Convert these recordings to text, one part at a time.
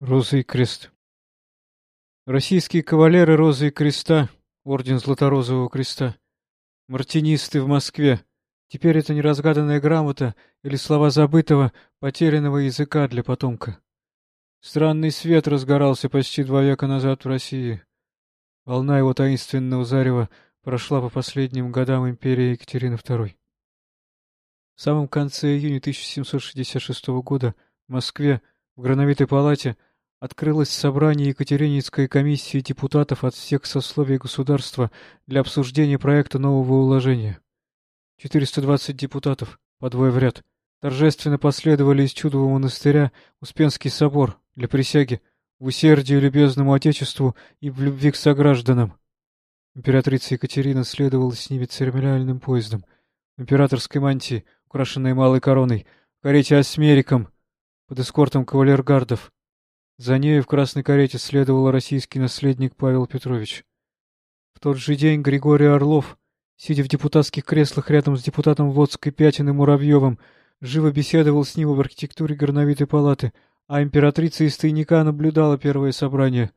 Роза и крест. Российские кавалеры Розы и Креста, орден Златорозового Креста, мартинисты в Москве. Теперь это неразгаданная грамота или слова забытого, потерянного языка для потомка. Странный свет разгорался почти два века назад в России. Волна его таинственного зарева прошла по последним годам империи Екатерины II. В самом конце июня 1766 года в Москве, в Грановитой палате, открылось собрание Екатерининской комиссии депутатов от всех сословий государства для обсуждения проекта нового уложения. 420 депутатов, по двое в ряд, торжественно последовали из Чудового монастыря Успенский собор для присяги в усердии любезному Отечеству и в любви к согражданам. Императрица Екатерина следовала с ними церемониальным поездом, в императорской мантии, украшенной малой короной, в карете осмериком, под эскортом кавалергардов. За нею в красной карете следовал российский наследник Павел Петрович. В тот же день Григорий Орлов, сидя в депутатских креслах рядом с депутатом Водской Пятиным Муравьевым, живо беседовал с ним об архитектуре горновитой палаты, а императрица из тайника наблюдала первое собрание,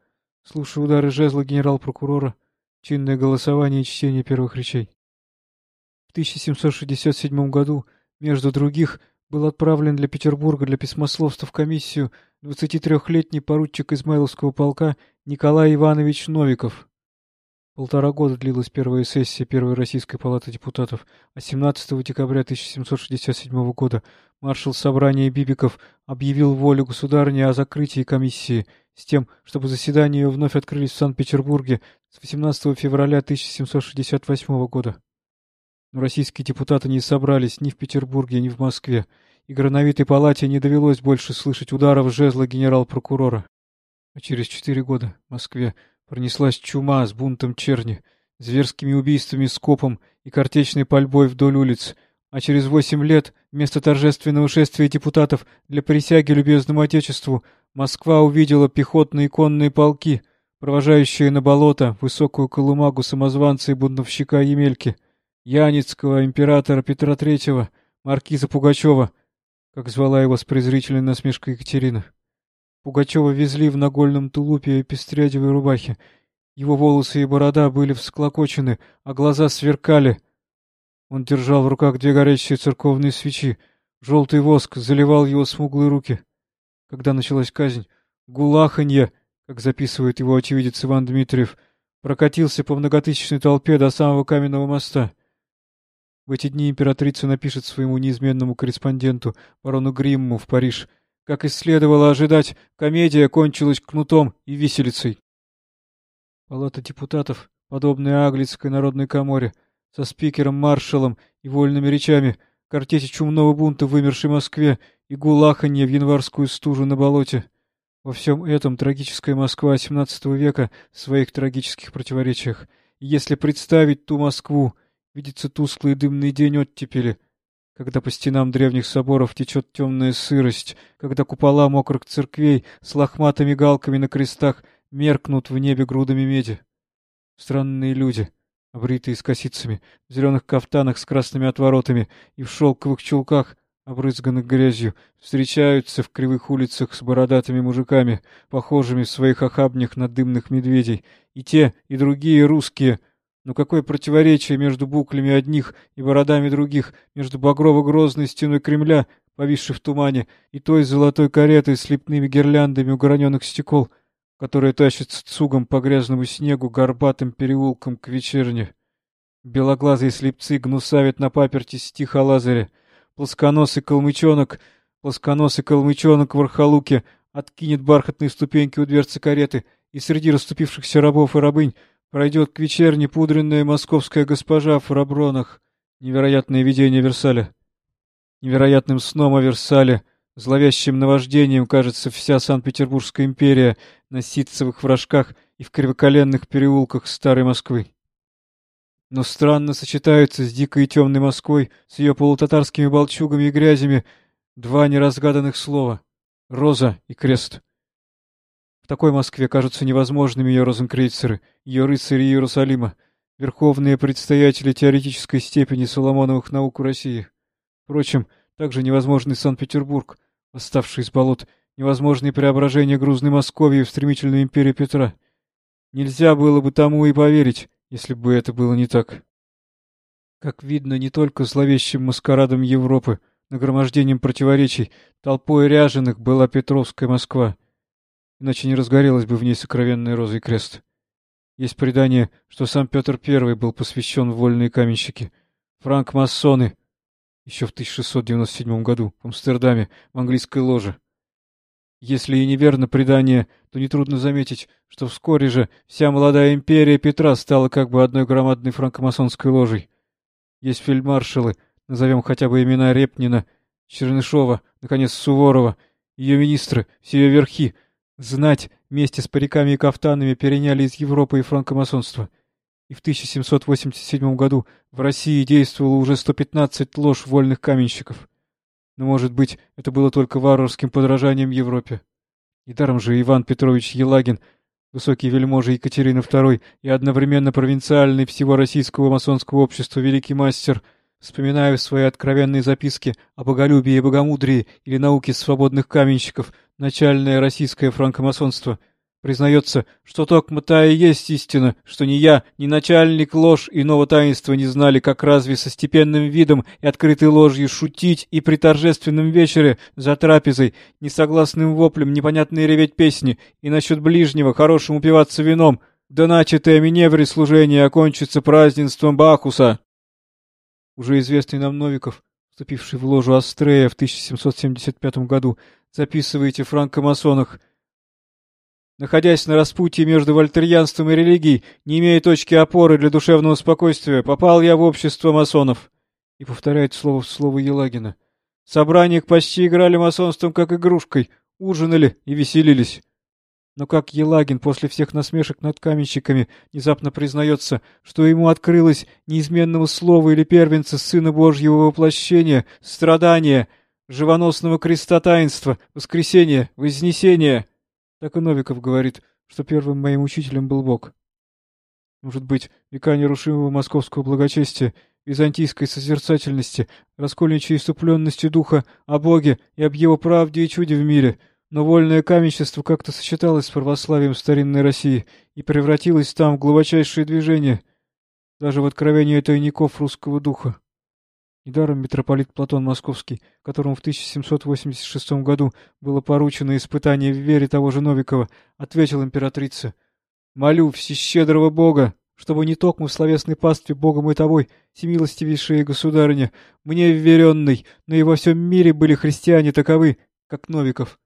слушая удары жезла генерал-прокурора, чинное голосование и чтение первых речей. В 1767 году, между других, был отправлен для Петербурга для письмословства в комиссию 23-летний поручик Измайловского полка Николай Иванович Новиков. Полтора года длилась первая сессия Первой Российской палаты депутатов, а 17 декабря 1767 года маршал собрания Бибиков объявил волю государыни о закрытии комиссии с тем, чтобы заседания ее вновь открылись в Санкт-Петербурге с 18 февраля 1768 года. Но российские депутаты не собрались ни в Петербурге, ни в Москве, и Грановитой палате не довелось больше слышать ударов жезла генерал-прокурора. А через четыре года в Москве Пронеслась чума с бунтом черни, зверскими убийствами скопом и картечной пальбой вдоль улиц, а через восемь лет вместо торжественного шествия депутатов для присяги любезному Отечеству Москва увидела пехотные конные полки, провожающие на болото высокую колымагу самозванца и бунтовщика Емельки, Яницкого императора Петра Третьего, маркиза Пугачева, как звала его с презрительной насмешкой Екатерина. Пугачева везли в нагольном тулупе и пестрядевой рубахе. Его волосы и борода были всклокочены, а глаза сверкали. Он держал в руках две горящие церковные свечи. Желтый воск заливал его смуглые руки. Когда началась казнь, гулаханье, как записывает его очевидец Иван Дмитриев, прокатился по многотысячной толпе до самого каменного моста. В эти дни императрица напишет своему неизменному корреспонденту, барону Гримму, в Париж — как и следовало ожидать, комедия кончилась кнутом и виселицей. Палата депутатов, подобная Аглицкой народной коморе, со спикером-маршалом и вольными речами, картете чумного бунта в вымершей Москве и гулаханье в январскую стужу на болоте. Во всем этом трагическая Москва XVII века в своих трагических противоречиях. И если представить ту Москву, видится тусклый дымный день оттепели — когда по стенам древних соборов течет темная сырость, когда купола мокрых церквей с лохматыми галками на крестах меркнут в небе грудами меди. Странные люди, обритые с косицами, в зеленых кафтанах с красными отворотами и в шелковых чулках, обрызганных грязью, встречаются в кривых улицах с бородатыми мужиками, похожими в своих охабнях на дымных медведей, и те, и другие русские — но какое противоречие между буклями одних и бородами других, между багрово-грозной стеной Кремля, повисшей в тумане, и той золотой каретой с лепными гирляндами уграненных стекол, которая тащится цугом по грязному снегу горбатым переулком к вечерне. Белоглазые слепцы гнусавят на паперти стиха Лазаря. Плосконосый калмычонок, плосконосый калмычонок в архалуке откинет бархатные ступеньки у дверцы кареты, и среди расступившихся рабов и рабынь Пройдет к вечерне пудренная московская госпожа в фрабронах. Невероятное видение Версаля. Невероятным сном о Версале, зловещим наваждением, кажется, вся Санкт-Петербургская империя на ситцевых вражках и в кривоколенных переулках старой Москвы. Но странно сочетаются с дикой и темной Москвой, с ее полутатарскими болчугами и грязями, два неразгаданных слова — роза и крест такой Москве кажутся невозможными ее розенкрейцеры, ее рыцари Иерусалима, верховные предстоятели теоретической степени Соломоновых наук в России. Впрочем, также невозможный Санкт-Петербург, восставший из болот, невозможные преображения грузной Московии в стремительную империю Петра. Нельзя было бы тому и поверить, если бы это было не так. Как видно, не только зловещим маскарадом Европы, нагромождением противоречий, толпой ряженых была Петровская Москва. Иначе не разгорелась бы в ней сокровенная роза и крест. Есть предание, что сам Петр I был посвящен в вольные каменщики. Франк-масоны. Еще в 1697 году в Амстердаме, в английской ложе. Если и неверно предание, то нетрудно заметить, что вскоре же вся молодая империя Петра стала как бы одной громадной франкомасонской ложей. Есть фельдмаршалы, назовем хотя бы имена Репнина, Чернышова, наконец, Суворова, ее министры, все ее верхи, знать вместе с париками и кафтанами переняли из Европы и франкомасонство. И в 1787 году в России действовало уже 115 лож вольных каменщиков. Но, может быть, это было только варварским подражанием Европе. Недаром же Иван Петрович Елагин, высокий вельможа Екатерины II и одновременно провинциальный всего российского масонского общества великий мастер, вспоминая в своей откровенной записке о боголюбии и богомудрии или науке свободных каменщиков, начальное российское франкомасонство, Признается, что токмо та и есть истина, что ни я, ни начальник ложь иного таинства не знали, как разве со степенным видом и открытой ложью шутить и при торжественном вечере за трапезой, несогласным воплем непонятные реветь песни и насчет ближнего хорошим упиваться вином, да начатое Миневре служение окончится празднеством Бахуса. Уже известный нам Новиков, вступивший в ложу Астрея в 1775 году, записываете франкомасонах — Находясь на распутье между вольтерьянством и религией, не имея точки опоры для душевного спокойствия, попал я в общество масонов. И повторяет слово в слово Елагина. Собрания почти играли масонством как игрушкой, ужинали и веселились. Но как Елагин после всех насмешек над каменщиками внезапно признается, что ему открылось неизменного слова или первенца Сына Божьего воплощения, страдания, живоносного креста таинства, воскресения, вознесения, так и Новиков говорит, что первым моим учителем был Бог. Может быть, века нерушимого московского благочестия, византийской созерцательности, раскольничьей иступленности духа о Боге и об его правде и чуде в мире, но вольное каменчество как-то сочеталось с православием старинной России и превратилось там в глубочайшее движение, даже в откровение тайников русского духа. Недаром митрополит Платон Московский, которому в 1786 году было поручено испытание в вере того же Новикова, ответил императрице «Молю всещедрого Бога, чтобы не токмо в словесной пастве Богом и тобой, всемилостивейшая государыня, мне вверенный, но и во всем мире были христиане таковы, как Новиков».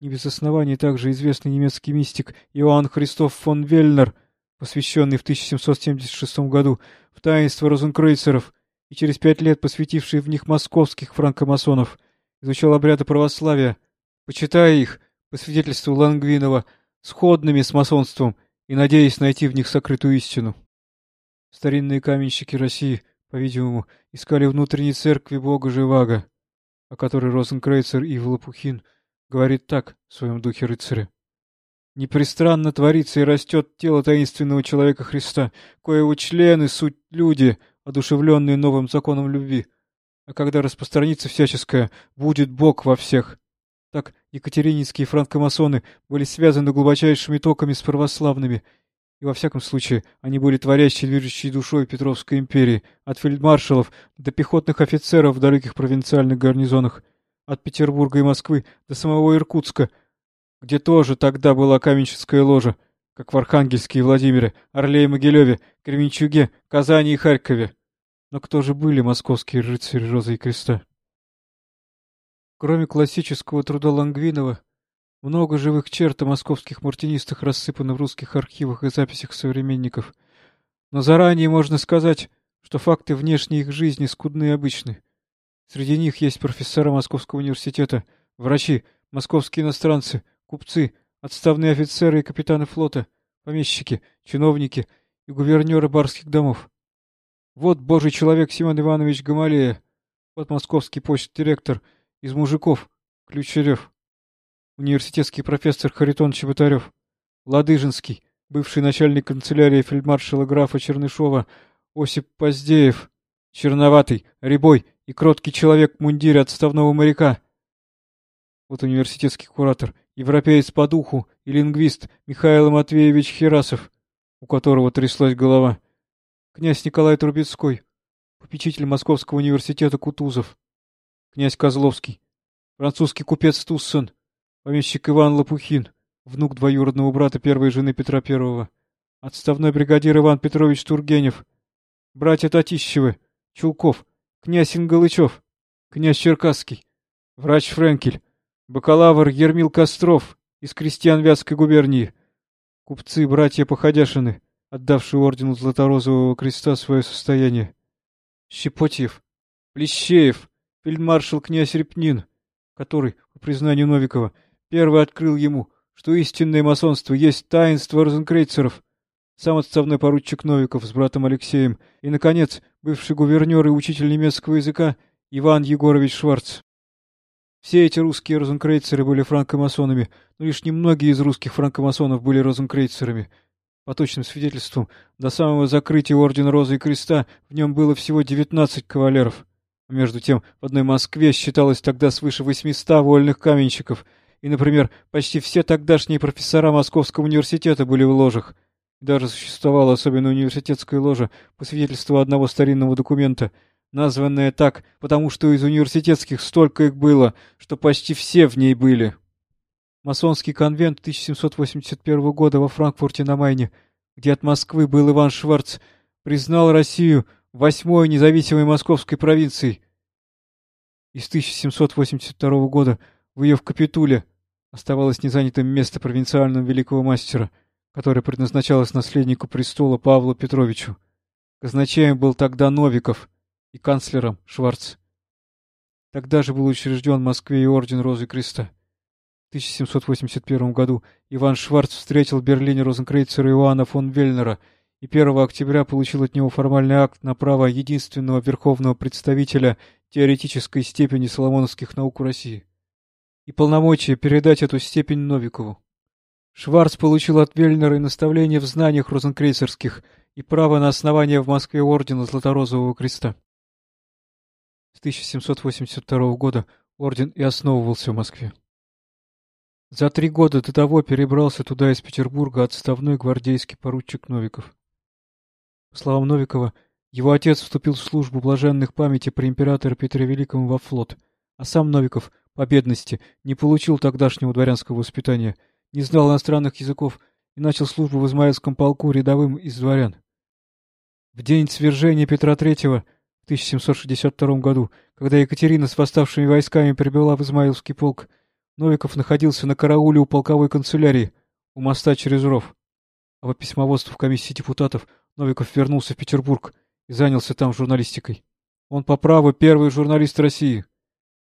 Не без оснований также известный немецкий мистик Иоанн Христоф фон Вельнер, посвященный в 1776 году в таинство розенкрейцеров, и через пять лет посвятивший в них московских франкомасонов, изучал обряды православия, почитая их, по свидетельству Лангвинова, сходными с масонством и надеясь найти в них сокрытую истину. Старинные каменщики России, по-видимому, искали внутренней церкви бога Живаго, о которой Розенкрейцер и Лопухин говорит так в своем духе рыцаря. Непрестранно творится и растет тело таинственного человека Христа, коего члены — суть люди — одушевленные новым законом любви. А когда распространится всяческое, будет Бог во всех. Так екатерининские франкомасоны были связаны глубочайшими токами с православными, и во всяком случае они были творящей, движущей душой Петровской империи, от фельдмаршалов до пехотных офицеров в далеких провинциальных гарнизонах, от Петербурга и Москвы до самого Иркутска, где тоже тогда была каменческая ложа, как в Архангельске и Владимире, Орле и Могилеве, Кременчуге, Казани и Харькове. Но кто же были московские рыцари Розы и Креста? Кроме классического труда Лангвинова, много живых черт о московских мартинистах рассыпано в русских архивах и записях современников. Но заранее можно сказать, что факты внешней их жизни скудны и обычны. Среди них есть профессора Московского университета, врачи, московские иностранцы, купцы, отставные офицеры и капитаны флота, помещики, чиновники и гувернеры барских домов. Вот божий человек Семен Иванович Гамалея, вот московский почт-директор из мужиков, Ключерев, университетский профессор Харитон Чеботарев, Ладыжинский, бывший начальник канцелярии фельдмаршала графа Чернышова, Осип Поздеев, черноватый, рябой и кроткий человек в мундире отставного моряка, Вот университетский куратор, европеец по духу и лингвист Михаил Матвеевич Херасов, у которого тряслась голова. Князь Николай Трубецкой, попечитель Московского университета Кутузов. Князь Козловский, французский купец Туссен, помещик Иван Лопухин, внук двоюродного брата первой жены Петра Первого, отставной бригадир Иван Петрович Тургенев, братья Татищевы, Чулков, князь Ингалычев, князь Черкасский, врач Френкель, бакалавр Ермил Костров из крестьян Вятской губернии, купцы братья Походяшины, отдавшие ордену Златорозового креста свое состояние, Щепотьев, Плещеев, фельдмаршал князь Репнин, который, по признанию Новикова, первый открыл ему, что истинное масонство есть таинство розенкрейцеров, сам отставной поручик Новиков с братом Алексеем и, наконец, бывший гувернер и учитель немецкого языка Иван Егорович Шварц. Все эти русские розенкрейцеры были франкомасонами, но лишь немногие из русских франкомасонов были розенкрейцерами. По точным свидетельствам, до самого закрытия Ордена Розы и Креста в нем было всего 19 кавалеров. Между тем, в одной Москве считалось тогда свыше 800 вольных каменщиков, и, например, почти все тогдашние профессора Московского университета были в ложах. Даже существовала особенная университетская ложа, по свидетельству одного старинного документа, названная так, потому что из университетских столько их было, что почти все в ней были. Масонский конвент 1781 года во Франкфурте на Майне, где от Москвы был Иван Шварц, признал Россию восьмой независимой московской провинцией. Из 1782 года в ее в Капитуле оставалось незанятым место провинциального великого мастера, которое предназначалось наследнику престола Павлу Петровичу. Казначеем был тогда Новиков и канцлером Шварц. Тогда же был учрежден в Москве и орден Розы Креста. В 1781 году Иван Шварц встретил в Берлине розенкрейцера Иоанна фон Вельнера — и 1 октября получил от него формальный акт на право единственного верховного представителя теоретической степени соломоновских наук в России и полномочия передать эту степень Новикову. Шварц получил от Вельнера и наставление в знаниях розенкрейцерских и право на основание в Москве ордена Златорозового креста. С 1782 года орден и основывался в Москве. За три года до того перебрался туда из Петербурга отставной гвардейский поручик Новиков. По словам Новикова, его отец вступил в службу блаженных памяти при императоре Петре Великом во флот, а сам Новиков, по бедности, не получил тогдашнего дворянского воспитания, не знал иностранных языков и начал службу в Измаильском полку рядовым из дворян. В день свержения Петра III в 1762 году, когда Екатерина с восставшими войсками прибыла в Измаилский полк, Новиков находился на карауле у полковой канцелярии, у моста через ров. А по письмоводству в комиссии депутатов Новиков вернулся в Петербург и занялся там журналистикой. Он по праву первый журналист России.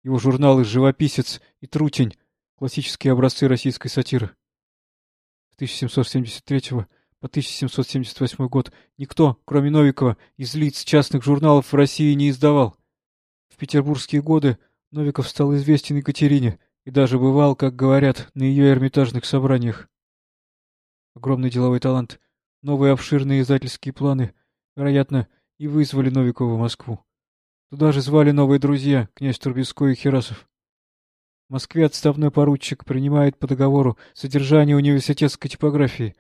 Его журналы «Живописец» и «Трутень» — классические образцы российской сатиры. С 1773 по 1778 год никто, кроме Новикова, из лиц частных журналов в России не издавал. В петербургские годы Новиков стал известен Екатерине и даже бывал, как говорят, на ее эрмитажных собраниях. Огромный деловой талант — Новые обширные издательские планы, вероятно, и вызвали Новикова в Москву. Туда же звали новые друзья, князь Турбецкой и Херасов. В Москве отставной поручик принимает по договору содержание университетской типографии,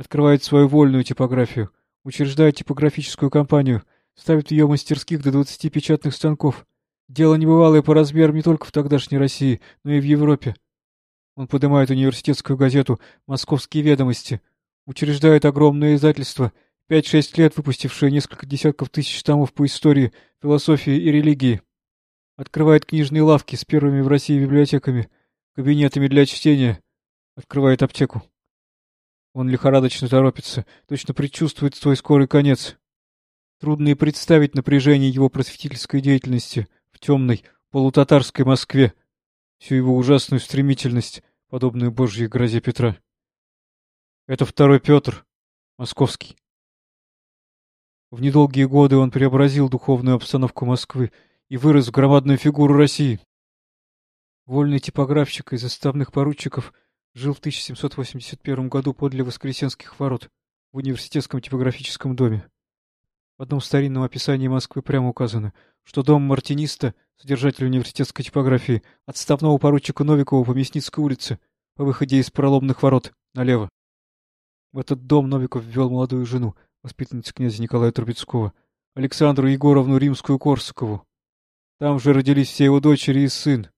открывает свою вольную типографию, учреждает типографическую компанию, ставит в ее мастерских до 20 печатных станков. Дело небывалое по размерам не только в тогдашней России, но и в Европе. Он поднимает университетскую газету «Московские ведомости», учреждает огромное издательство, пять-шесть лет выпустившее несколько десятков тысяч томов по истории, философии и религии. Открывает книжные лавки с первыми в России библиотеками, кабинетами для чтения. Открывает аптеку. Он лихорадочно торопится, точно предчувствует свой скорый конец. Трудно и представить напряжение его просветительской деятельности в темной, полутатарской Москве, всю его ужасную стремительность, подобную божьей грозе Петра. Это второй Петр, московский. В недолгие годы он преобразил духовную обстановку Москвы и вырос в громадную фигуру России. Вольный типографщик из заставных поручиков жил в 1781 году подле Воскресенских ворот в университетском типографическом доме. В одном старинном описании Москвы прямо указано, что дом мартиниста, содержателя университетской типографии, отставного поручика Новикова по Мясницкой улице, по выходе из проломных ворот, налево. В этот дом Новиков ввел молодую жену, воспитанницу князя Николая Трубецкого, Александру Егоровну Римскую-Корсакову. Там же родились все его дочери и сын.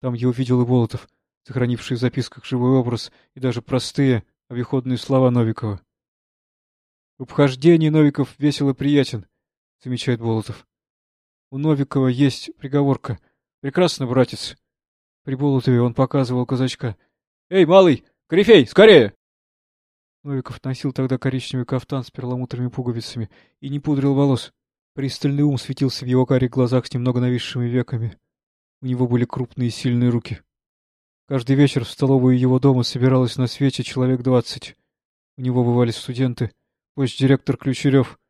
Там его видел и Болотов, сохранивший в записках живой образ и даже простые, обиходные слова Новикова. В обхождении Новиков весел и приятен, замечает Болотов. У Новикова есть приговорка. Прекрасно, братец. При Болотове он показывал казачка. Эй, малый, корифей, скорее! Новиков носил тогда коричневый кафтан с перламутровыми пуговицами и не пудрил волос. Пристальный ум светился в его карих глазах с немного нависшими веками. У него были крупные сильные руки. Каждый вечер в столовую его дома собиралось на свете человек двадцать. У него бывали студенты, директор Ключерев,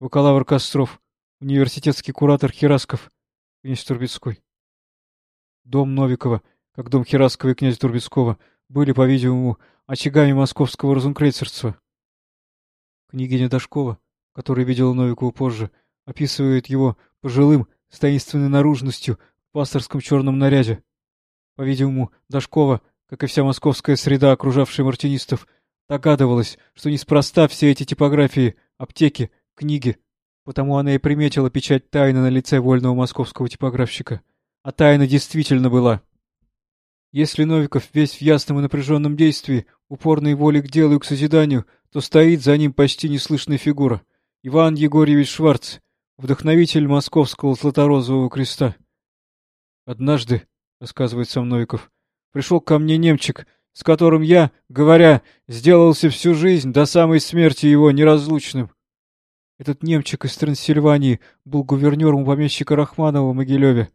бакалавр Костров, университетский куратор Херасков, князь Турбецкой. Дом Новикова, как дом Хераскова и князя Турбецкого, были, по-видимому, очагами московского разумкрейцерства. Княгиня Дашкова, которая видела Новикова позже, описывает его пожилым, с таинственной наружностью, в пасторском черном наряде. По-видимому, Дашкова, как и вся московская среда, окружавшая мартинистов, догадывалась, что неспроста все эти типографии, аптеки, книги. Потому она и приметила печать тайны на лице вольного московского типографщика. А тайна действительно была. Если Новиков весь в ясном и напряженном действии, упорной воле к делу и к созиданию, то стоит за ним почти неслышная фигура. Иван Егорьевич Шварц, вдохновитель московского Златорозового креста. Однажды, — рассказывает сам Новиков. — Пришел ко мне немчик, с которым я, говоря, сделался всю жизнь до самой смерти его неразлучным. Этот немчик из Трансильвании был гувернером у помещика Рахманова в Могилеве.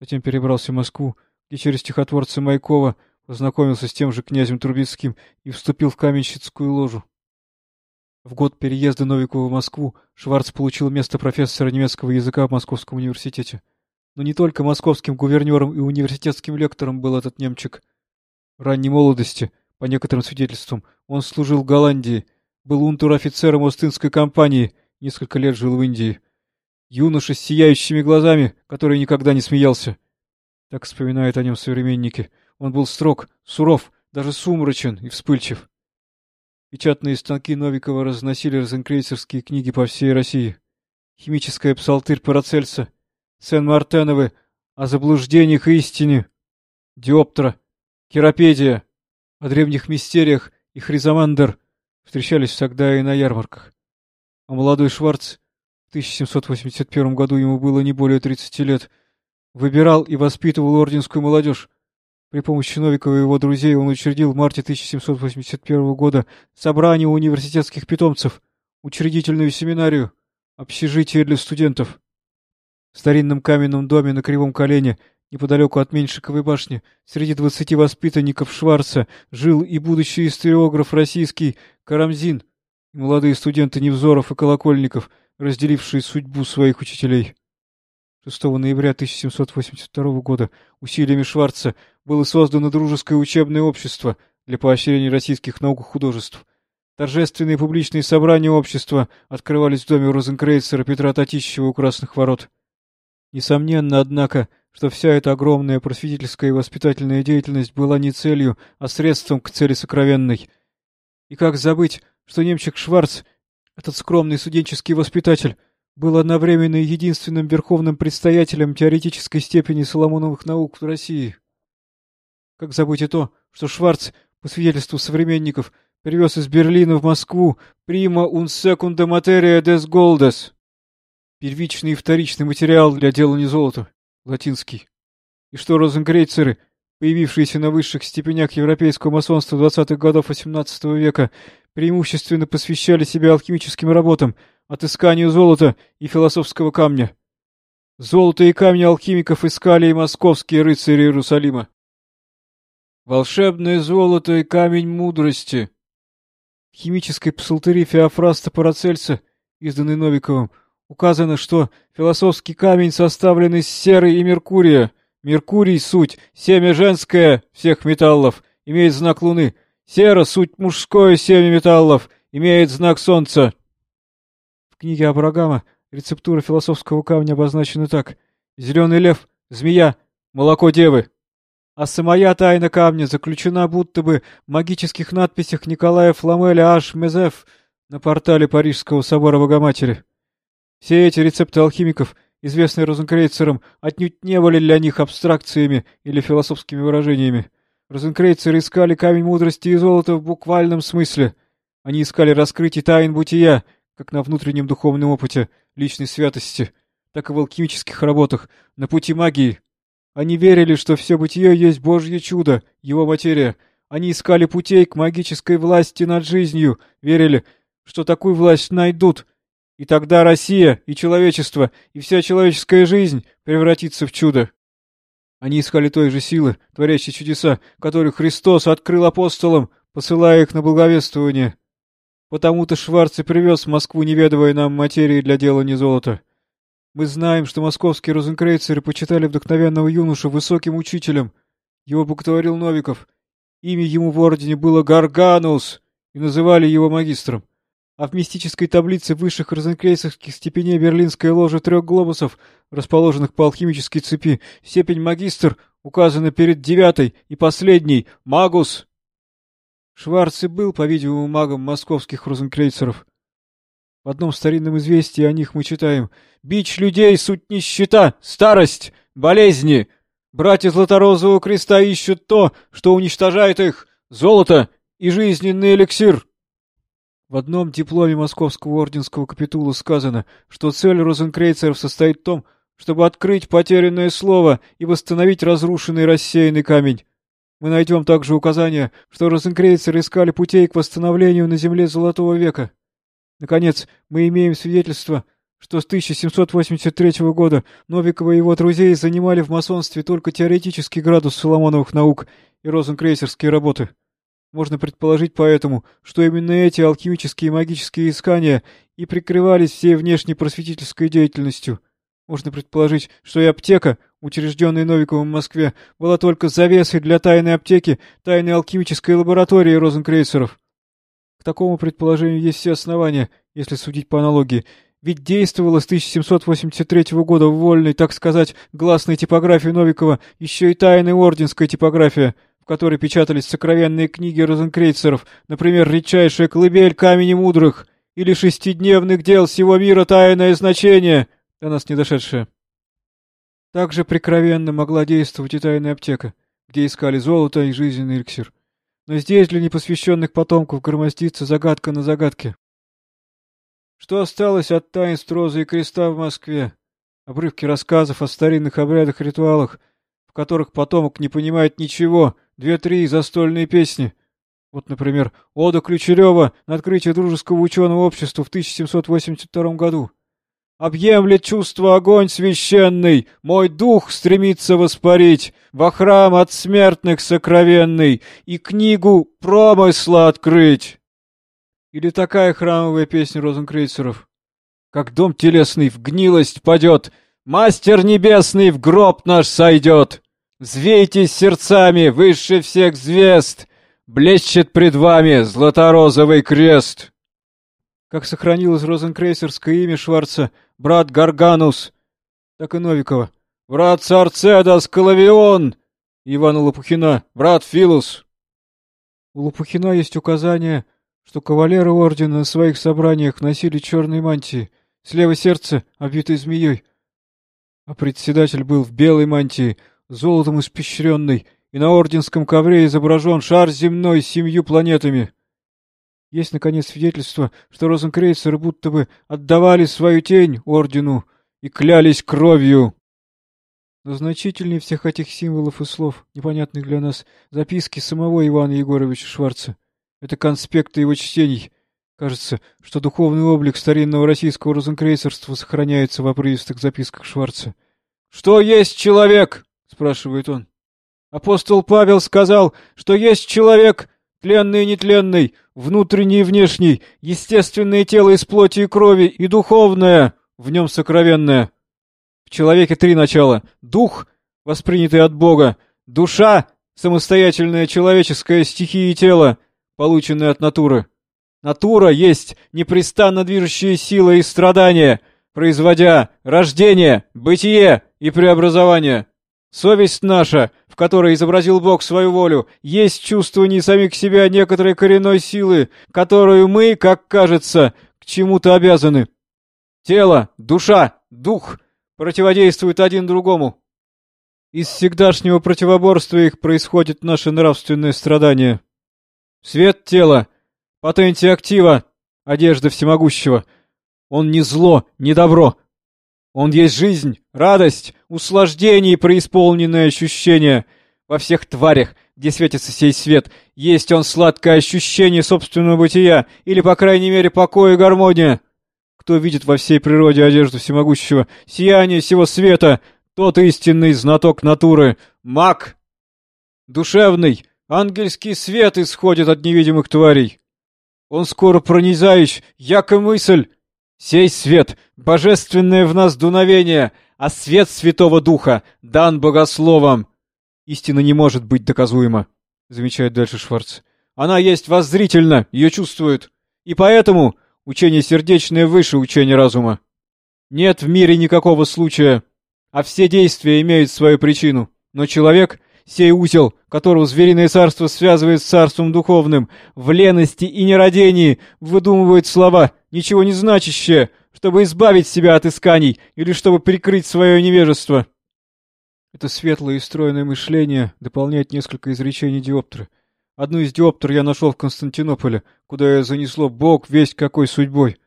Затем перебрался в Москву, где через стихотворца Майкова познакомился с тем же князем Трубецким и вступил в каменщицкую ложу. В год переезда Новикова в Москву Шварц получил место профессора немецкого языка в Московском университете. Но не только московским гувернером и университетским лектором был этот немчик. В ранней молодости, по некоторым свидетельствам, он служил в Голландии, был унтер-офицером Остинской компании, несколько лет жил в Индии. Юноша с сияющими глазами, который никогда не смеялся. Так вспоминают о нем современники. Он был строг, суров, даже сумрачен и вспыльчив. Печатные станки Новикова разносили розенкрейцерские книги по всей России. Химическая псалтырь Парацельса, Сен-Мартеновы о заблуждениях истине, Диоптра, Керапедия, о древних мистериях и Хризамандр встречались всегда и на ярмарках. А молодой Шварц, в 1781 году ему было не более 30 лет, выбирал и воспитывал орденскую молодежь. При помощи Новикова и его друзей он учредил в марте 1781 года собрание университетских питомцев, учредительную семинарию, общежитие для студентов. В старинном каменном доме на Кривом Колене, неподалеку от Меньшиковой башни, среди двадцати воспитанников Шварца жил и будущий историограф российский Карамзин, и молодые студенты Невзоров и Колокольников, разделившие судьбу своих учителей. 6 ноября 1782 года усилиями Шварца было создано дружеское учебное общество для поощрения российских наук и художеств. Торжественные публичные собрания общества открывались в доме Розенкрейцера Петра Татищева у Красных Ворот. Несомненно, однако, что вся эта огромная просветительская и воспитательная деятельность была не целью, а средством к цели сокровенной. И как забыть, что немчик Шварц, этот скромный студенческий воспитатель, был одновременно единственным верховным предстоятелем теоретической степени Соломоновых наук в России. Как забыть и то, что Шварц, по свидетельству современников, привез из Берлина в Москву «Prima un secunda materia des Goldes» первичный и вторичный материал для делания золота, латинский. И что розенгрейцеры, появившиеся на высших степенях европейского масонства 20-х годов XVIII века, преимущественно посвящали себя алхимическим работам, отысканию золота и философского камня. Золото и камни алхимиков искали и московские рыцари Иерусалима. Волшебное золото и камень мудрости. В химической псалтыри Феофраста Парацельса, изданной Новиковым, Указано, что философский камень составлен из серы и меркурия. Меркурий — суть, семя женское всех металлов, имеет знак Луны. Сера — суть мужское семя металлов, имеет знак Солнца. В книге Абрагама рецептура философского камня обозначена так. Зеленый лев, змея, молоко девы. А самая тайна камня заключена будто бы в магических надписях Николая Фламеля Аш Мезеф на портале Парижского собора Богоматери. Все эти рецепты алхимиков, известные розенкрейцерам, отнюдь не были для них абстракциями или философскими выражениями. Розенкрейцеры искали камень мудрости и золота в буквальном смысле. Они искали раскрытие тайн бытия, как на внутреннем духовном опыте, личной святости, так и в алхимических работах, на пути магии. Они верили, что все бытие есть Божье чудо, его материя. Они искали путей к магической власти над жизнью, верили, что такую власть найдут. И тогда Россия и человечество, и вся человеческая жизнь превратится в чудо. Они искали той же силы, творящей чудеса, которую Христос открыл апостолам, посылая их на благовествование. Потому-то Шварц и привез в Москву неведовой нам материи для дела не золота. Мы знаем, что московские розенкрейцеры почитали вдохновенного юношу высоким учителем. Его боготворил Новиков. Имя ему в ордене было Гарганус, и называли его магистром. А в мистической таблице высших розенкрейцерских степеней Берлинской ложи трех глобусов, расположенных по алхимической цепи, степень магистр указана перед девятой и последней — магус. Шварц и был, по-видимому, магом московских розенкрейцеров. В одном старинном известии о них мы читаем «Бич людей — суть нищета, старость, болезни. Братья Златорозового креста ищут то, что уничтожает их — золото и жизненный эликсир». В одном дипломе Московского орденского капитула сказано, что цель розенкрейцеров состоит в том, чтобы открыть потерянное слово и восстановить разрушенный рассеянный камень. Мы найдем также указание, что розенкрейцеры искали путей к восстановлению на земле Золотого века. Наконец, мы имеем свидетельство, что с 1783 года Новикова и его друзей занимали в масонстве только теоретический градус Соломоновых наук и розенкрейсерские работы. Можно предположить поэтому, что именно эти алхимические и магические искания и прикрывались всей внешней просветительской деятельностью. Можно предположить, что и аптека, учрежденная Новиковым в Москве, была только завесой для тайной аптеки, тайной алхимической лаборатории розенкрейсеров. К такому предположению есть все основания, если судить по аналогии, ведь действовала с 1783 года в вольной, так сказать, гласной типографии Новикова еще и тайная орденская типография — в которой печатались сокровенные книги розенкрейцеров, например, «Редчайшая колыбель камени мудрых» или «Шестидневных дел всего мира тайное значение», до нас не дошедшее. Также прикровенно могла действовать и тайная аптека, где искали золото и жизненный эликсир. Но здесь для непосвященных потомков громоздится загадка на загадке. Что осталось от таинств Розы и Креста в Москве? Обрывки рассказов о старинных обрядах и ритуалах, в которых потомок не понимает ничего, две-три застольные песни. Вот, например, «Ода Ключерева» на открытие дружеского ученого общества в 1782 году. «Объемлет чувство огонь священный, мой дух стремится воспарить, во храм от смертных сокровенный и книгу промысла открыть». Или такая храмовая песня розенкрейцеров. «Как дом телесный в гнилость падет, мастер небесный в гроб наш сойдет». Взвейтесь сердцами выше всех звезд! Блещет пред вами златорозовый крест!» Как сохранилось розенкрейсерское имя Шварца, брат Гарганус, так и Новикова. Брат Царцедас Коловион! Ивана Лопухина, брат Филус. У Лопухина есть указание, что кавалеры ордена на своих собраниях носили черные мантии, слева сердце, обвитое змеей, а председатель был в белой мантии — золотом испещренный, и на орденском ковре изображен шар земной с семью планетами. Есть, наконец, свидетельство, что розенкрейцеры будто бы отдавали свою тень ордену и клялись кровью. Но значительнее всех этих символов и слов, непонятных для нас, записки самого Ивана Егоровича Шварца. Это конспекты его чтений. Кажется, что духовный облик старинного российского розенкрейцерства сохраняется в опрывистых записках Шварца. «Что есть человек?» Спрашивает он. Апостол Павел сказал, что есть человек, тленный и нетленный, внутренний и внешний, естественное тело из плоти и крови, и духовное, в нем сокровенное. В человеке три начала. Дух, воспринятый от Бога, душа, самостоятельная человеческая стихия и тело, полученное от натуры. Натура есть непрестанно движущая сила и страдания, производя рождение, бытие и преобразование. Совесть наша, в которой изобразил Бог свою волю, есть чувствование самих себя некоторой коренной силы, которую мы, как кажется, к чему-то обязаны. Тело, душа, дух противодействуют один другому. Из всегдашнего противоборства их происходит наше нравственное страдание. Свет тела, патенте актива, одежда всемогущего. Он не зло, не добро, он есть жизнь, радость, услаждение и преисполненное ощущение. Во всех тварях, где светится сей свет, есть он сладкое ощущение собственного бытия, или, по крайней мере, покоя и гармония. Кто видит во всей природе одежду всемогущего, сияние всего света, тот истинный знаток натуры, маг. Душевный, ангельский свет исходит от невидимых тварей. Он скоро пронизающий, яко мысль, Сей свет, божественное в нас дуновение, а свет Святого Духа дан богословам. Истина не может быть доказуема, замечает дальше Шварц. Она есть воззрительно, ее чувствуют. И поэтому учение сердечное выше учения разума. Нет в мире никакого случая, а все действия имеют свою причину. Но человек сей узел, которого звериное царство связывает с царством духовным, в лености и нерадении выдумывает слова, ничего не значащие, чтобы избавить себя от исканий или чтобы прикрыть свое невежество. Это светлое и стройное мышление дополняет несколько изречений Диоптера. Одну из Диоптер я нашел в Константинополе, куда я занесло Бог весть какой судьбой.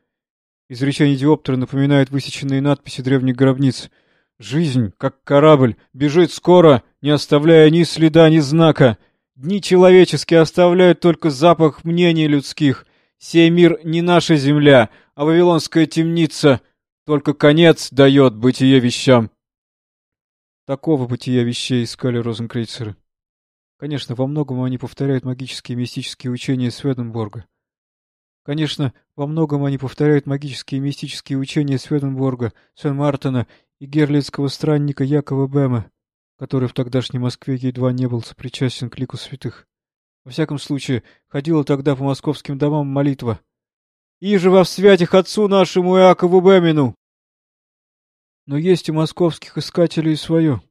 Изречение Диоптера напоминает высеченные надписи древних гробниц — Жизнь, как корабль, бежит скоро, не оставляя ни следа, ни знака. Дни человеческие оставляют только запах мнений людских. Сей мир не наша земля, а вавилонская темница. Только конец дает бытие вещам. Такого бытия вещей искали розенкрейцеры. Конечно, во многом они повторяют магические и мистические учения Сведенборга. Конечно, во многом они повторяют магические и мистические учения Сведенборга, Сен-Мартена и герлицкого странника Якова Бема, который в тогдашней Москве едва не был сопричастен к лику святых. Во всяком случае, ходила тогда по московским домам молитва. «Иже во святих отцу нашему Иакову Бемину!» Но есть у московских искателей свое.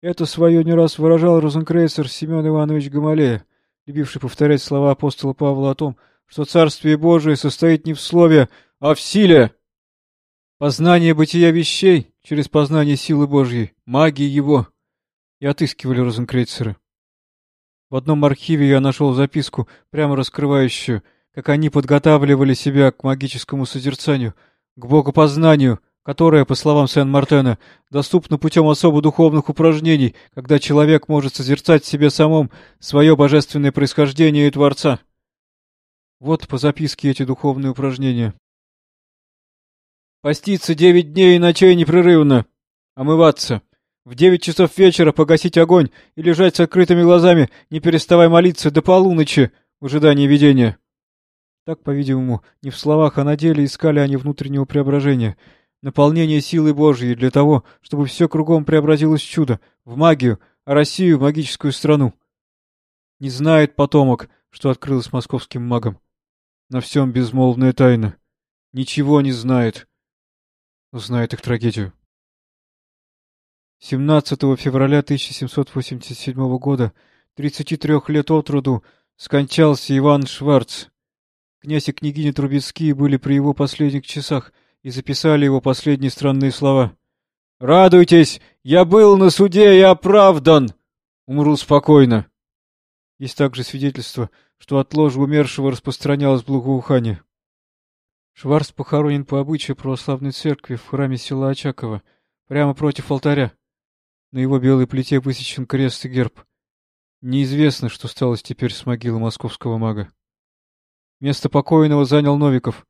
Это свое не раз выражал розенкрейсер Семен Иванович Гамалея, любивший повторять слова апостола Павла о том, что Царствие Божие состоит не в слове, а в силе. Познание бытия вещей через познание силы Божьей, магии его. И отыскивали розенкрейцеры. В одном архиве я нашел записку, прямо раскрывающую, как они подготавливали себя к магическому созерцанию, к богопознанию, которое, по словам Сен-Мартена, доступно путем особо духовных упражнений, когда человек может созерцать в себе самом свое божественное происхождение и Творца. Вот по записке эти духовные упражнения. Поститься девять дней и ночей непрерывно. Омываться. В девять часов вечера погасить огонь и лежать с открытыми глазами, не переставая молиться до полуночи в ожидании видения. Так, по-видимому, не в словах, а на деле искали они внутреннего преображения, наполнения силы Божьей для того, чтобы все кругом преобразилось в чудо, в магию, а Россию — в магическую страну. Не знает потомок, что открылось московским магом. На всем безмолвная тайна. Ничего не знает узнает их трагедию. 17 февраля 1787 года, 33 лет от роду, скончался Иван Шварц. Князь и княгиня Трубецкие были при его последних часах и записали его последние странные слова. «Радуйтесь! Я был на суде и оправдан! Умру спокойно!» Есть также свидетельство, что от ложи умершего распространялось благоухание. Шварц похоронен по обычаю православной церкви в храме села Очаково, прямо против алтаря. На его белой плите высечен крест и герб. Неизвестно, что стало теперь с могилы московского мага. Место покойного занял Новиков.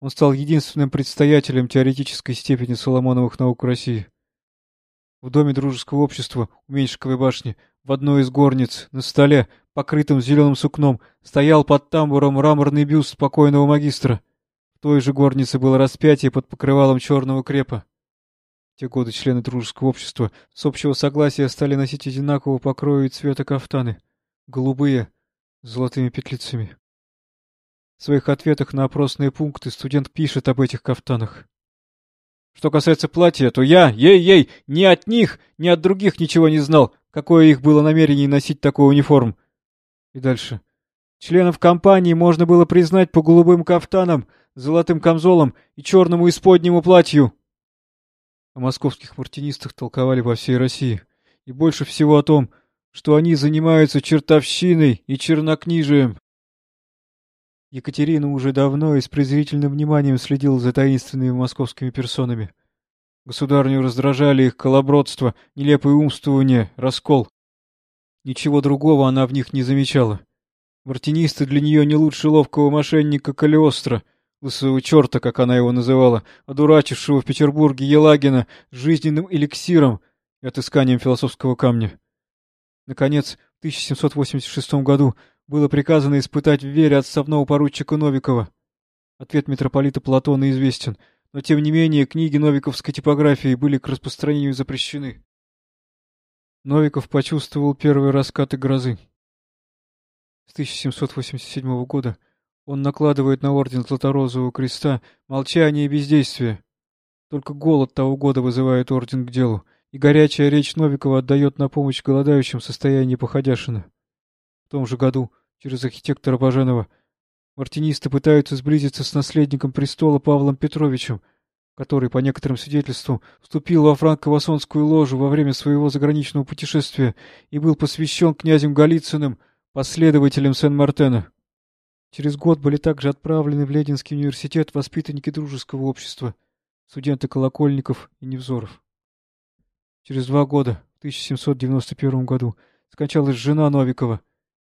Он стал единственным предстоятелем теоретической степени Соломоновых наук России. В доме дружеского общества у Меньшиковой башни, в одной из горниц, на столе, покрытом зеленым сукном, стоял под тамбуром мраморный бюст покойного магистра — в той же горнице было распятие под покрывалом черного крепа. В те годы члены дружеского общества с общего согласия стали носить одинакового покроя и цвета кафтаны, голубые, с золотыми петлицами. В своих ответах на опросные пункты студент пишет об этих кафтанах. Что касается платья, то я, ей-ей, ни от них, ни от других ничего не знал, какое их было намерение носить такой униформ. И дальше. Членов компании можно было признать по голубым кафтанам, золотым камзолам и черному исподнему платью. О московских мартинистах толковали во всей России. И больше всего о том, что они занимаются чертовщиной и чернокнижием. Екатерина уже давно и с презрительным вниманием следила за таинственными московскими персонами. Государню раздражали их колобродство, нелепое умствование, раскол. Ничего другого она в них не замечала. Мартинисты для нее не лучше ловкого мошенника Калиостро, лысого черта, как она его называла, одурачившего в Петербурге Елагина жизненным эликсиром и отысканием философского камня. Наконец, в 1786 году было приказано испытать в вере отставного поручика Новикова. Ответ митрополита Платона известен, но тем не менее книги новиковской типографии были к распространению запрещены. Новиков почувствовал первые раскаты грозы. С 1787 года он накладывает на орден Златорозового креста молчание и бездействие. Только голод того года вызывает орден к делу, и горячая речь Новикова отдает на помощь голодающим состоянии Походяшина. В том же году, через архитектора Баженова, мартинисты пытаются сблизиться с наследником престола Павлом Петровичем, который, по некоторым свидетельствам, вступил во франко-масонскую ложу во время своего заграничного путешествия и был посвящен князем Голицыным, последователем Сен-Мартена. Через год были также отправлены в Лединский университет воспитанники дружеского общества, студенты Колокольников и Невзоров. Через два года, в 1791 году, скончалась жена Новикова,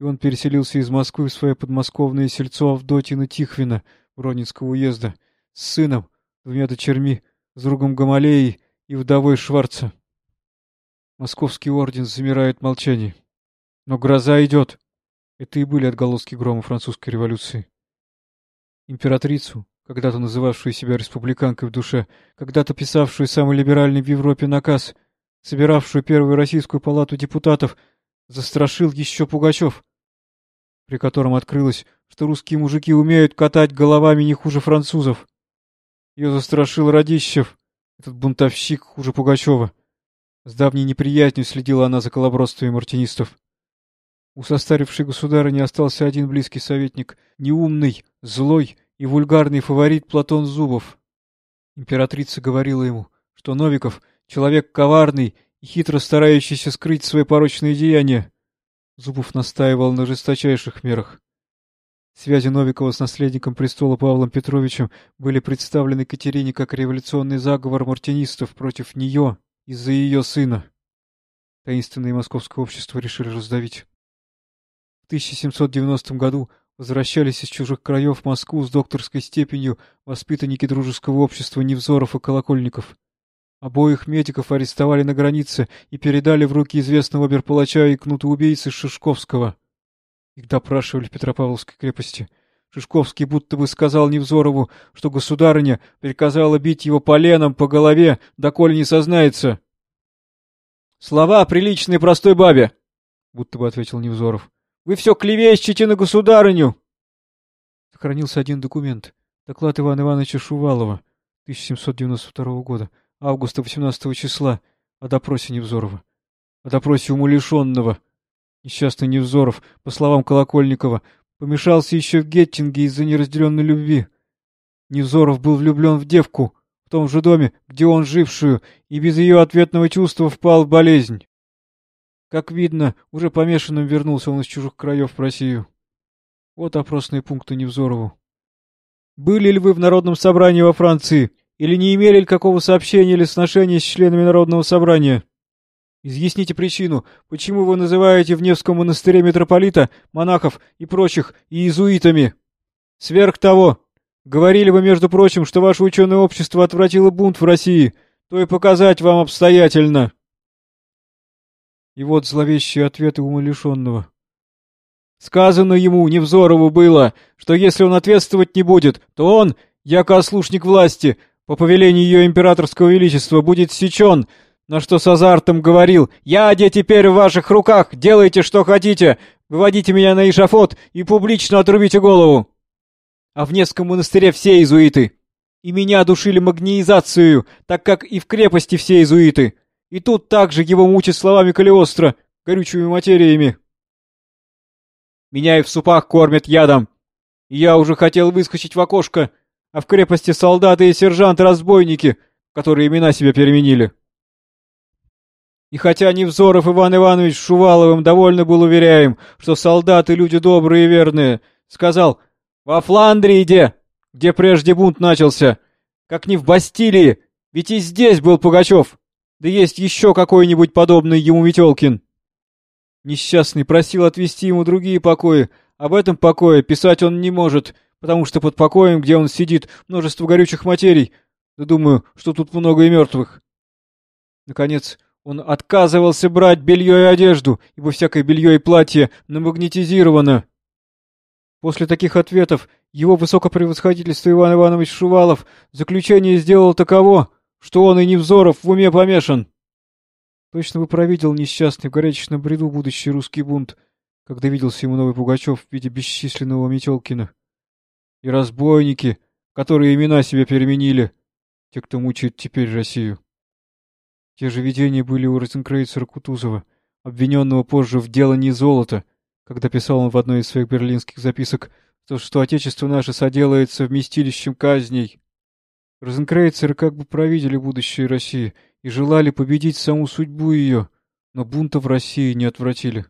и он переселился из Москвы в свое подмосковное сельцо Авдотина Тихвина Воронинского уезда с сыном, двумя дочерьми, с другом Гамалеей и вдовой Шварца. Московский орден замирает в молчании. Но гроза идет. Это и были отголоски грома французской революции. Императрицу, когда-то называвшую себя республиканкой в душе, когда-то писавшую самый либеральный в Европе наказ, собиравшую первую российскую палату депутатов, застрашил еще Пугачев, при котором открылось, что русские мужики умеют катать головами не хуже французов. Ее застрашил Радищев, этот бунтовщик хуже Пугачева. С давней неприязнью следила она за колобродствами мартинистов. У состарившей государыни остался один близкий советник, неумный, злой и вульгарный фаворит Платон Зубов. Императрица говорила ему, что Новиков — человек коварный и хитро старающийся скрыть свои порочные деяния. Зубов настаивал на жесточайших мерах. Связи Новикова с наследником престола Павлом Петровичем были представлены Катерине как революционный заговор мартинистов против нее из-за ее сына. Таинственное московское общество решили раздавить. В 1790 году возвращались из чужих краев в Москву с докторской степенью воспитанники дружеского общества Невзоров и Колокольников. Обоих медиков арестовали на границе и передали в руки известного оберпалача и кнутоубийцы Шишковского. Их допрашивали в Петропавловской крепости. Шишковский будто бы сказал Невзорову, что государыня приказала бить его поленом по голове, доколе не сознается. — Слова приличные простой бабе, — будто бы ответил Невзоров. — Вы все клевещете на государыню! Сохранился один документ. Доклад Ивана Ивановича Шувалова, 1792 года августа 18 числа о допросе Невзорова. О допросе умалишенного. Несчастный Невзоров, по словам Колокольникова, помешался еще в Геттинге из-за неразделенной любви. Невзоров был влюблен в девку, в том же доме, где он жившую, и без ее ответного чувства впал в болезнь. Как видно, уже помешанным вернулся он из чужих краев в Россию. Вот опросные пункты Невзорову. «Были ли вы в Народном собрании во Франции? Или не имели ли какого сообщения или сношения с членами Народного собрания? Изъясните причину, почему вы называете в Невском монастыре митрополита, монахов и прочих иезуитами. Сверх того, говорили вы, между прочим, что ваше ученое общество отвратило бунт в России, то и показать вам обстоятельно. И вот зловещие ответы умалишенного. Сказано ему, Невзорову, было, что если он ответствовать не будет, то он, яко ослушник власти, по повелению ее императорского величества будет сечен, на что с азартом говорил «Я, де теперь в ваших руках, делайте, что хотите, выводите меня на эшафот и публично отрубите голову». а в Невском монастыре все иезуиты. И меня душили магниизацию, так как и в крепости все иезуиты. И тут также его мучат словами Калиостро, горючими материями. Меня и в супах кормят ядом. Я уже хотел выскочить в окошко, а в крепости солдаты и сержанты-разбойники, которые имена себе переменили. И хотя Невзоров Иван Иванович Шуваловым довольно был уверяем, что солдаты люди добрые и верные, сказал «Во Фландрии где? Где прежде бунт начался? Как не в Бастилии, ведь и здесь был Пугачев, да есть еще какой-нибудь подобный ему Метелкин». Несчастный просил отвести ему другие покои, об этом покое писать он не может, потому что под покоем, где он сидит, множество горючих материй, да думаю, что тут много и мертвых. Наконец, он отказывался брать белье и одежду, ибо всякое белье и платье намагнетизировано. После таких ответов его высокопревосходительство Иван Иванович Шувалов заключение сделал таково, что он и Невзоров в уме помешан. Точно бы провидел несчастный в горячечном бреду будущий русский бунт, когда виделся ему новый Пугачев в виде бесчисленного Метелкина. И разбойники, которые имена себе переменили, те, кто мучает теперь Россию. Те же видения были у Розенкрейцера Кутузова, обвиненного позже в делании золота, когда писал он в одной из своих берлинских записок, то, что Отечество наше соделается вместилищем казней. Розенкрейцеры как бы провидели будущее России и желали победить саму судьбу ее, но бунта в России не отвратили.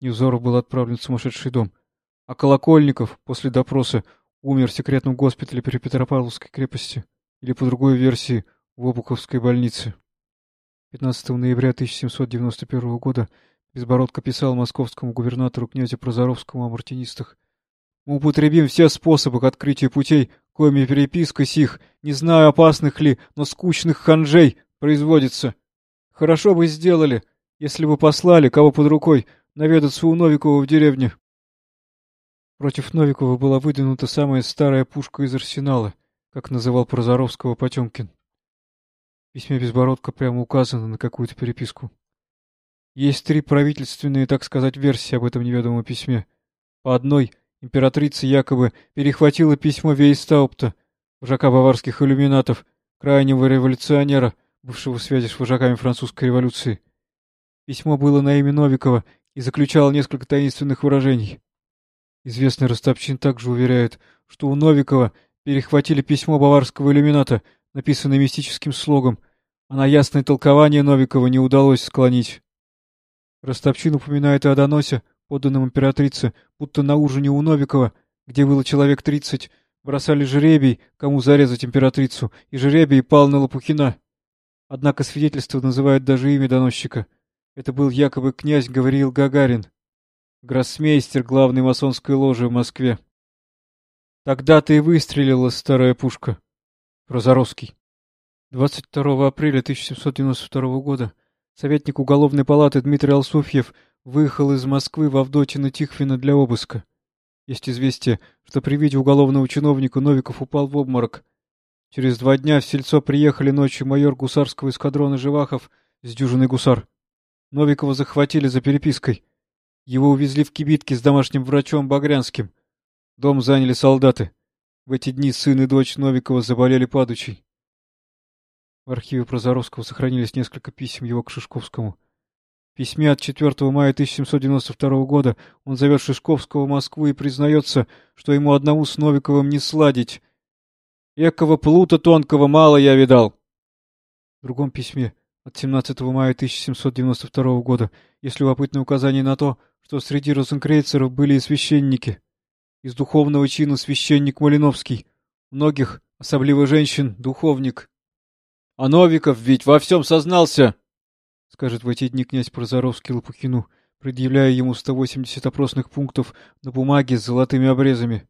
Невзоров был отправлен в сумасшедший дом, а Колокольников после допроса умер в секретном госпитале при Петропавловской крепости или, по другой версии, в Обуховской больнице. 15 ноября 1791 года Безбородко писал московскому губернатору князю Прозоровскому о мартинистах. «Мы употребим все способы к открытию путей, коими переписка сих, не знаю опасных ли, но скучных ханжей, производится. Хорошо бы сделали, если бы послали кого под рукой наведаться у Новикова в деревне». Против Новикова была выдвинута самая старая пушка из арсенала, как называл Прозоровского Потемкин. В письме Безбородко прямо указано на какую-то переписку. Есть три правительственные, так сказать, версии об этом неведомом письме. По одной, императрица якобы перехватила письмо Вейстаупта, вожака баварских иллюминатов, крайнего революционера, бывшего в связи с вожаками французской революции. Письмо было на имя Новикова и заключало несколько таинственных выражений. Известный Ростопчин также уверяет, что у Новикова перехватили письмо баварского иллюмината — написанный мистическим слогом, а на ясное толкование Новикова не удалось склонить. Ростопчин упоминает и о доносе, поданном императрице, будто на ужине у Новикова, где было человек тридцать, бросали жребий, кому зарезать императрицу, и жребий пал на Лопухина. Однако свидетельство называет даже имя доносчика. Это был якобы князь Гавриил Гагарин, гроссмейстер главной масонской ложи в Москве. Тогда-то и выстрелила старая пушка. Прозоровский. 22 апреля 1792 года советник уголовной палаты Дмитрий Алсуфьев выехал из Москвы в Авдотино-Тихвино для обыска. Есть известие, что при виде уголовного чиновника Новиков упал в обморок. Через два дня в сельцо приехали ночью майор гусарского эскадрона Живахов с дюжиной гусар. Новикова захватили за перепиской. Его увезли в кибитки с домашним врачом Багрянским. Дом заняли солдаты. В эти дни сын и дочь Новикова заболели падучей. В архиве Прозоровского сохранились несколько писем его к Шишковскому. В письме от 4 мая 1792 года он зовет Шишковского в Москву и признается, что ему одному с Новиковым не сладить. «Экого плута тонкого мало я видал». В другом письме от 17 мая 1792 года есть любопытное указание на то, что среди розенкрейцеров были и священники из духовного чина священник Малиновский, многих, особливо женщин, духовник. А Новиков ведь во всем сознался, скажет в эти дни князь Прозоровский Лопухину, предъявляя ему 180 опросных пунктов на бумаге с золотыми обрезами.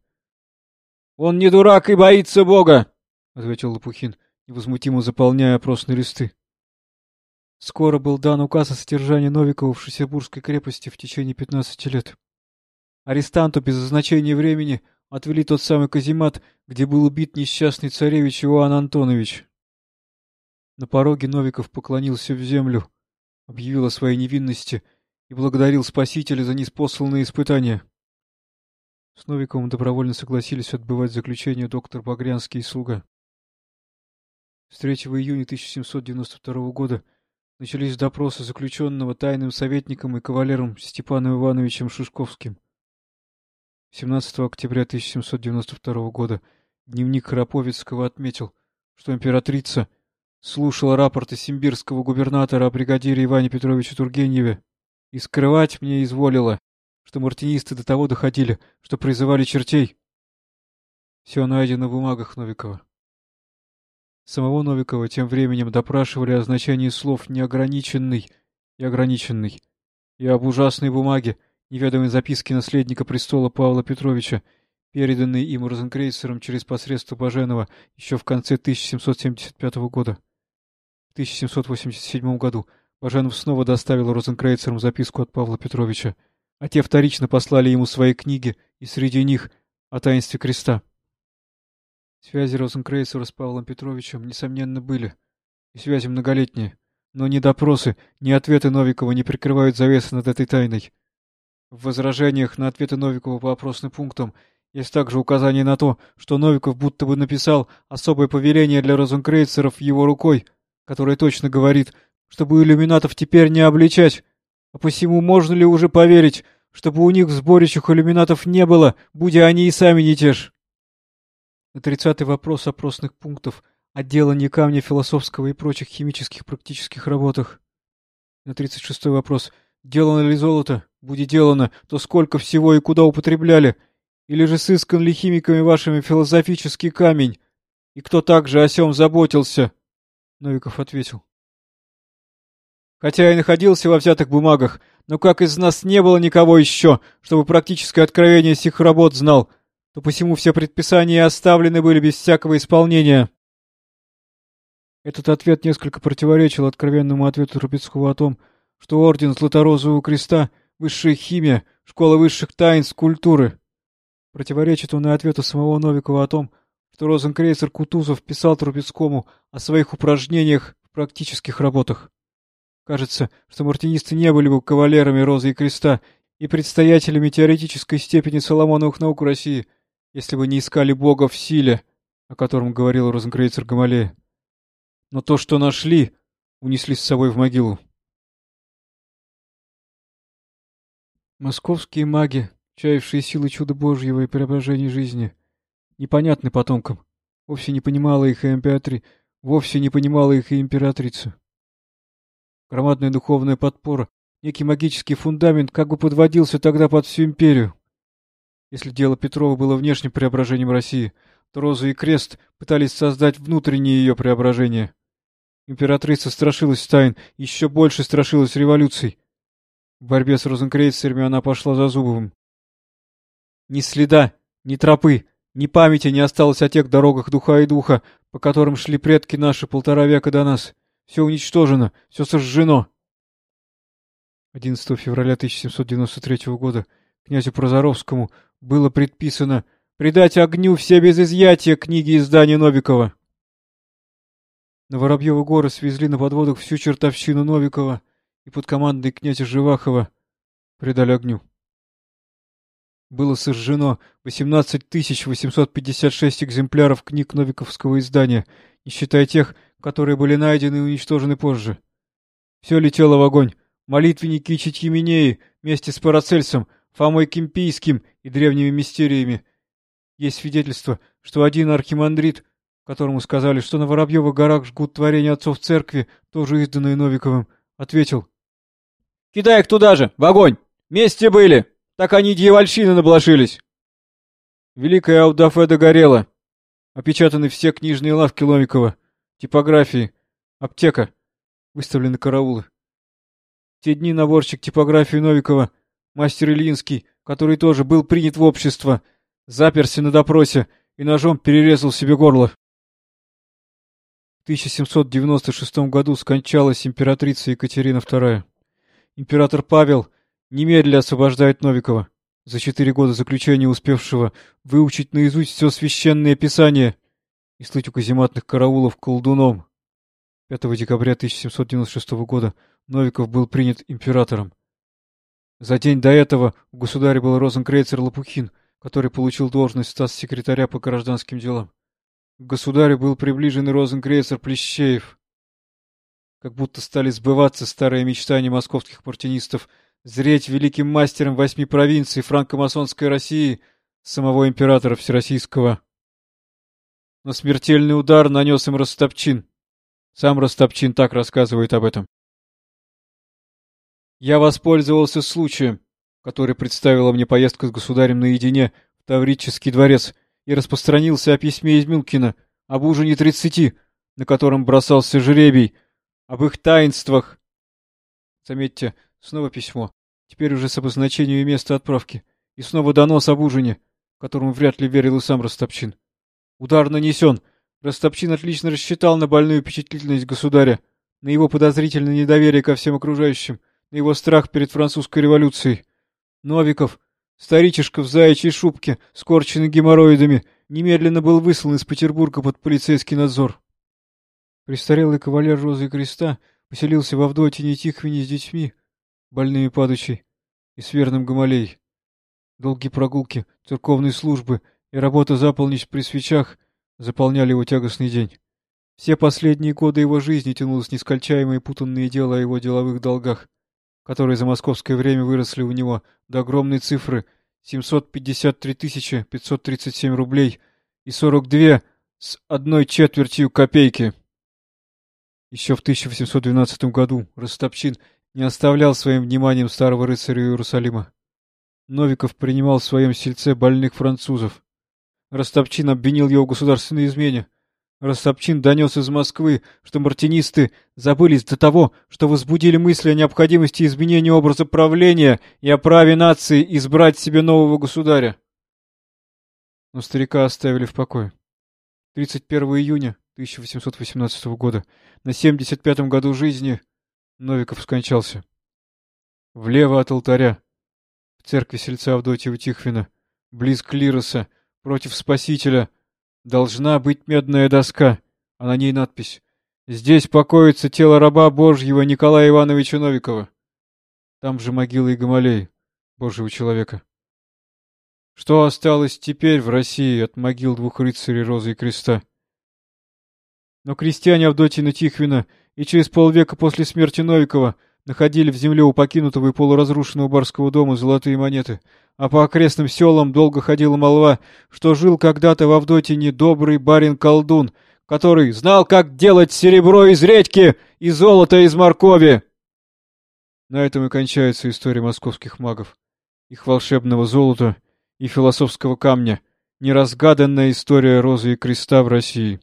Он не дурак и боится Бога, ответил Лопухин, невозмутимо заполняя опросные листы. Скоро был дан указ о содержании Новикова в Шесебургской крепости в течение 15 лет. Арестанту без означения времени отвели тот самый каземат, где был убит несчастный царевич Иоанн Антонович. На пороге Новиков поклонился в землю, объявил о своей невинности и благодарил Спасителя за неспосланные испытания. С Новиковым добровольно согласились отбывать заключение доктор Багрянский и слуга. С 3 июня 1792 года начались допросы заключенного тайным советником и кавалером Степаном Ивановичем Шишковским. 17 октября 1792 года дневник Храповицкого отметил, что императрица слушала рапорты симбирского губернатора о бригадире Иване Петровиче Тургеневе и скрывать мне изволила, что мартинисты до того доходили, что призывали чертей. Все найдено в бумагах Новикова. Самого Новикова тем временем допрашивали о значении слов «неограниченный» и «ограниченный» и об ужасной бумаге, неведомой записке наследника престола Павла Петровича, переданной им розенкрейцером через посредство Баженова еще в конце 1775 года. В 1787 году. Баженов снова доставил розенкрейцерам записку от Павла Петровича, а те вторично послали ему свои книги, и среди них о таинстве креста. Связи Розенкрейцера с Павлом Петровичем, несомненно, были, и связи многолетние, но ни допросы, ни ответы Новикова не прикрывают завесы над этой тайной. В возражениях на ответы Новикова по опросным пунктам есть также указание на то, что Новиков будто бы написал особое повеление для розенкрейцеров его рукой, которое точно говорит, чтобы иллюминатов теперь не обличать, а посему можно ли уже поверить, чтобы у них в сборищах иллюминатов не было, будь они и сами не те. На тридцатый вопрос опросных пунктов о делании камня философского и прочих химических практических работах. На тридцать шестой вопрос делано ли золото, будет делано, то сколько всего и куда употребляли, или же сыскан ли химиками вашими философический камень, и кто также о сем заботился? Новиков ответил. Хотя и находился во взятых бумагах, но как из нас не было никого еще, чтобы практическое откровение сих работ знал, то посему все предписания оставлены были без всякого исполнения. Этот ответ несколько противоречил откровенному ответу Трубецкого о том, что орден Златорозового Креста — высшая химия, школа высших таинств культуры. Противоречит он и ответу самого Новикова о том, что розенкрейцер Кутузов писал Трубецкому о своих упражнениях в практических работах. Кажется, что мартинисты не были бы кавалерами Розы и Креста и предстоятелями теоретической степени Соломоновых наук России, если бы не искали Бога в силе, о котором говорил Розенкрейцер Гамалея. Но то, что нашли, унесли с собой в могилу. Московские маги, чаявшие силы чуда Божьего и преображения жизни, непонятны потомкам. Вовсе не понимала их и императри... вовсе не понимала их и императрица. Громадная духовная подпора, некий магический фундамент как бы подводился тогда под всю империю. Если дело Петрова было внешним преображением России, то Роза и Крест пытались создать внутреннее ее преображение. Императрица страшилась тайн, еще больше страшилась революций. В борьбе с розенкрейцерами она пошла за Зубовым. Ни следа, ни тропы, ни памяти не осталось о тех дорогах духа и духа, по которым шли предки наши полтора века до нас. Все уничтожено, все сожжено. 11 февраля 1793 года князю Прозоровскому было предписано предать огню все без изъятия книги издания Новикова. На Воробьевы горы свезли на подводах всю чертовщину Новикова и под командой князя Живахова предали огню. Было сожжено 18 856 экземпляров книг Новиковского издания, не считая тех, которые были найдены и уничтожены позже. Все летело в огонь. Молитвенники и Читьеменеи вместе с Парацельсом, Фомой Кимпийским и древними мистериями. Есть свидетельство, что один архимандрит, которому сказали, что на Воробьевых горах жгут творения отцов церкви, тоже изданные Новиковым, ответил. — Кидай их туда же, в огонь! Вместе были! Так они дьявольщины наблажились! Великая Аудафе догорела. Опечатаны все книжные лавки Ломикова типографии, аптека, выставлены караулы. В те дни наборщик типографии Новикова, мастер Ильинский, который тоже был принят в общество, заперся на допросе и ножом перерезал себе горло. В 1796 году скончалась императрица Екатерина II. Император Павел немедля освобождает Новикова, за четыре года заключения успевшего выучить наизусть все священное писание и слыть у казематных караулов колдуном. 5 декабря 1796 года Новиков был принят императором. За день до этого у государя был розенкрейцер Лопухин, который получил должность статс-секретаря по гражданским делам. К государю был приближен розенкрейцер Плещеев. Как будто стали сбываться старые мечтания московских мартинистов зреть великим мастером восьми провинций франко-масонской России самого императора Всероссийского. Но смертельный удар нанес им Ростопчин. Сам Ростопчин так рассказывает об этом. Я воспользовался случаем, который представила мне поездка с государем наедине в Таврический дворец, и распространился о письме из Мюнкина, об ужине тридцати, на котором бросался жребий, об их таинствах. Заметьте, снова письмо, теперь уже с обозначением места отправки, и снова донос об ужине, которому вряд ли верил и сам Растопчин. Удар нанесен. Растопчин отлично рассчитал на больную впечатлительность государя, на его подозрительное недоверие ко всем окружающим, на его страх перед французской революцией. Новиков, старичишка в заячьей шубке, скорченный геморроидами, немедленно был выслан из Петербурга под полицейский надзор. Престарелый кавалер Розы и Креста поселился во Авдотине Тихвине с детьми, больными падучей и с верным Гамалей. Долгие прогулки, церковные службы и работа заполнить при свечах заполняли его тягостный день. Все последние годы его жизни тянулось нескончаемое путанное дело о его деловых долгах которые за московское время выросли у него до огромной цифры 753 537 рублей и 42 с одной четвертью копейки. Еще в 1812 году Ростопчин не оставлял своим вниманием старого рыцаря Иерусалима. Новиков принимал в своем сельце больных французов. Ростопчин обвинил его в государственной измене. Ростопчин донес из Москвы, что мартинисты забылись до того, что возбудили мысли о необходимости изменения образа правления и о праве нации избрать себе нового государя. Но старика оставили в покое. 31 июня 1818 года, на 75-м году жизни, Новиков скончался. Влево от алтаря, в церкви сельца Авдотьева Тихвина, близ клироса, против Спасителя — Должна быть медная доска, а на ней надпись «Здесь покоится тело раба Божьего Николая Ивановича Новикова». Там же могила и Гамалей, Божьего человека. Что осталось теперь в России от могил двух рыцарей Розы и Креста? Но крестьяне Авдотьина Тихвина и через полвека после смерти Новикова находили в земле у покинутого и полуразрушенного барского дома золотые монеты — а по окрестным селам долго ходила молва, что жил когда-то в Авдотине добрый барин-колдун, который знал, как делать серебро из редьки и золото из моркови. На этом и кончается история московских магов, их волшебного золота и философского камня, неразгаданная история розы и креста в России.